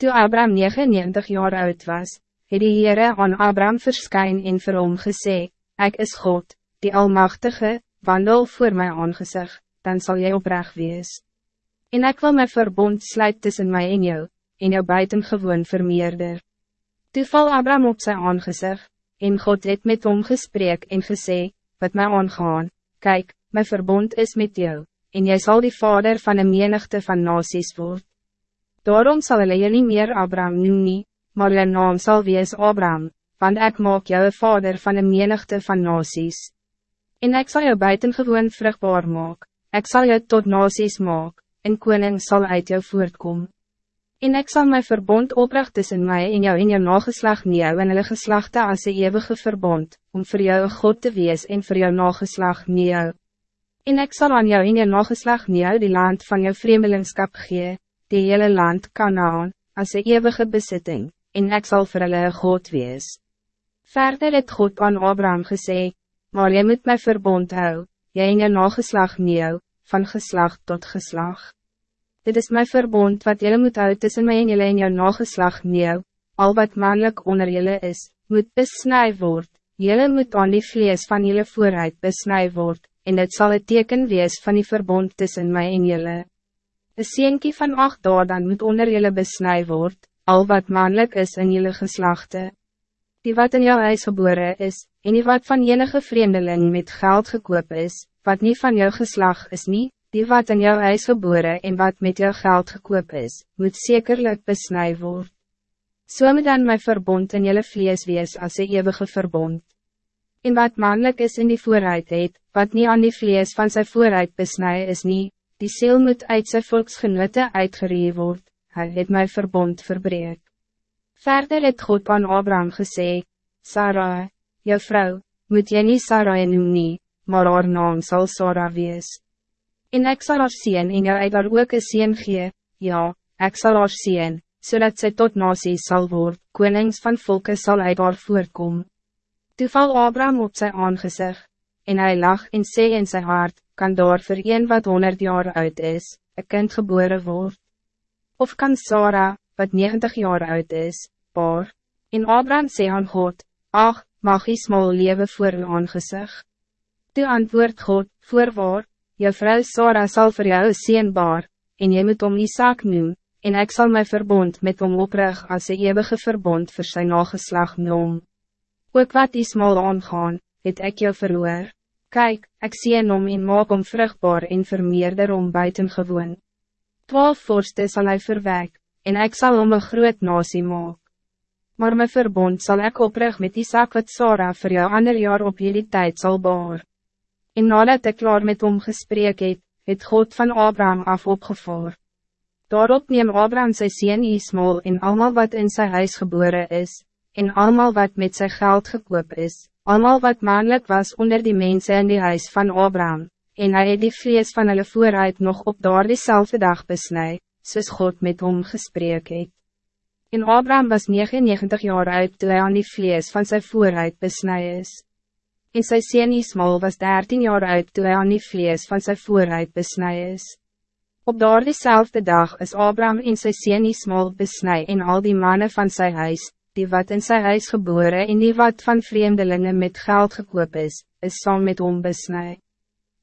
Toen Abraham 99 jaar oud was, het die Heere aan Abraham verskyn en vir hom gesê, Ek is God, die Almachtige, wandel voor my aangezicht, dan zal jy oprecht wees. En ik wil my verbond sluit tussen mij en jou, en jou buitengewoon vermeerder. Toe val Abraham op zijn aangezicht, en God het met hom gesprek en gesê, wat mij aangaan, kijk, mijn verbond is met jou, en jij zal die vader van een menigte van nasies word. Daarom zal hulle jy nie meer Abraham noem nie, maar je naam zal wees Abraham, want ik maak jou een vader van een menigte van nasies. En ik zal jou buitengewoon vruchtbaar maak, ik zal jou tot nasies maak, en koning zal uit jou voortkom. En ik zal mijn verbond oprecht tussen mij en jou en jou nageslag jou en hulle geslachte as een eeuwige verbond, om voor jou een God te wees en voor jou nageslag jou. En ik zal aan jou en jou nageslag jou die land van jou vreemdelingskap gee, die hele land Kanaan, as een eeuwige bezitting, en ik zal vir hulle God wees. Verder het God aan Abraham gesê, maar jy moet my verbond hou, jy en jou nageslag jou, van geslag tot geslag. Dit is mijn verbond wat jullie moet uit tussen mij en jullie en jou nageslag nieuw. Al wat mannelijk onder jullie is, moet besnij worden. Jullie moet aan die vlees van jullie vooruit besnij worden. En het zal het teken wees van die verbond tussen mij en jullie. Een sienkie van acht dagen dan moet onder jullie besnij worden. Al wat mannelijk is in jullie geslachten. Die wat in jou huis geboren is, en die wat van enige vreemdeling met geld gekoop is, wat niet van jou geslag is niet, die wat in jou huis geboren en wat met jou geld gekoop is, moet zekerlijk besnij worden. So moet dan my verbond in jelle vlees wees als een eeuwige verbond. En wat mannelijk is in die vooruit het, wat niet aan die vlees van zijn vooruit besnij is niet, die ziel moet uit zijn volksgenote uitgeree word, hy het my verbond verbreek. Verder het God aan Abraham gesê, Sarah, jou vrouw, moet jy nie Sarah noem nie, maar haar naam zal Sarah wees. En ik zal haar zien en jou uit haar ook een zien gee, ja, ik zal haar zien, zodat zij tot nasie zal worden, konings van volken zal uit haar voorkom. Toe val Abraham op zijn aangezicht, en hij lag en sê in zijn hart, kan daar voor een wat honderd jaar oud is, een kind geboren word. Of kan Sarah, wat 90 jaar oud is, paar. En Abraham sê aan God, ach, mag Ismael leven voor uw aangezicht. Toe antwoord God, voorwaar, Je vrouw Sarah zal voor jou een baar, en je moet om Isaac noem, en ik zal mijn verbond met hom oprig als een eeuwige verbond voor zijn nageslag noem. Ook wat Ismael aangaan, het ik jou verloor. Kijk, ik zie een om en maak om vruchtbaar en vermeerder om buitengewoon. Twaalf vorsten zal hij verwek, en ik zal om een groot nasie maak. Maar mijn verbond zal ik oprig met Isaac wat Sarah voor jou ander jaar op jullie tijd zal baar. En nadat ik klaar met hom gesprek het, het God van Abraham af opgevoer. Daarop neem Abraham sy sien Ismael en allemaal wat in zijn huis geboren is, en allemaal wat met zijn geld gekoop is, allemaal wat mannelijk was onder die mensen in die huis van Abraham, en hij het die vlees van hulle vooruit nog op daar diezelfde dag besnij, soos God met hom gesprek het. En Abraham was 99 jaar oud toen hij aan die vlees van zijn vooruit besnij is. En sy sien Ismael was 13 jaar oud toen hij aan die vlees van zijn vooruit besnij is. Op daar diezelfde dag is Abraham en sy sien Ismael besnij en al die mannen van zijn huis, die wat in zijn huis geboren en die wat van vreemdelingen met geld gekoop is, is saam met hom besnij.